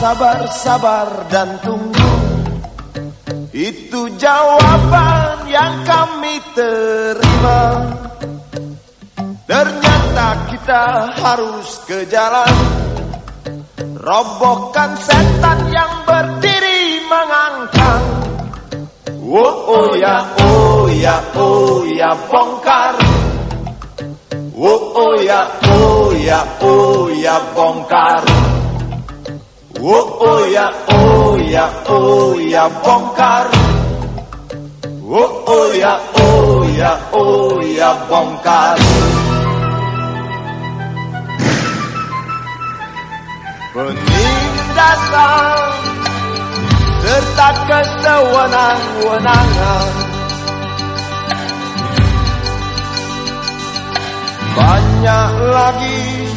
Sabar, sabar, dan tunggu. Itu jawaban yang kami terima. Ternyata kita harus ke jalan Robohkan setan yang berdiri mengangkang. Oh, oh ya, oh ya, oh ya bongkar. Oh, oh ya, oh ya, oh ya bongkar Oh, oh ya, oh ya, oh ya bongkar Oh, oh ya, oh ya, oh ya bongkar Penindasan serta kesewenang-wenangan Banyak lagi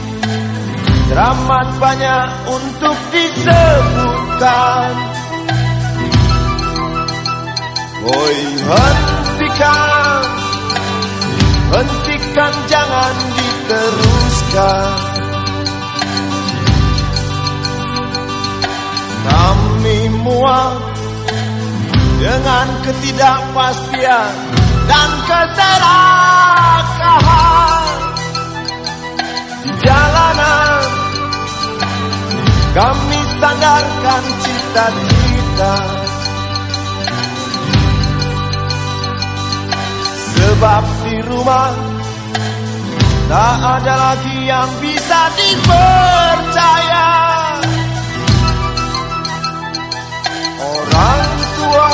Teramat banyak untuk disebutkan Oi hentikan. Hentikan jangan diteruskan. Kami muak Dengan ketidakpastian Dan Kami sandarkan cita-cita Sebab di rumah Tak ada lagi yang bisa dipercaya. Orang tua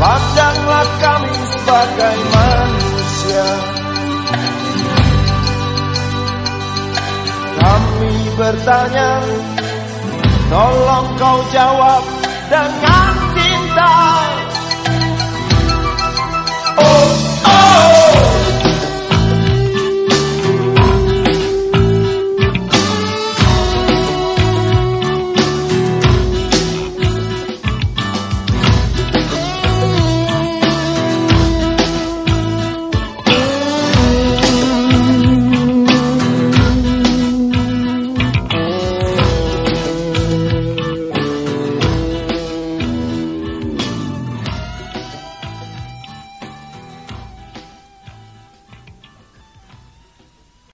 Pandanglah kami sebagai manusia Kami bertanya Tolong kau jawab dengan cinta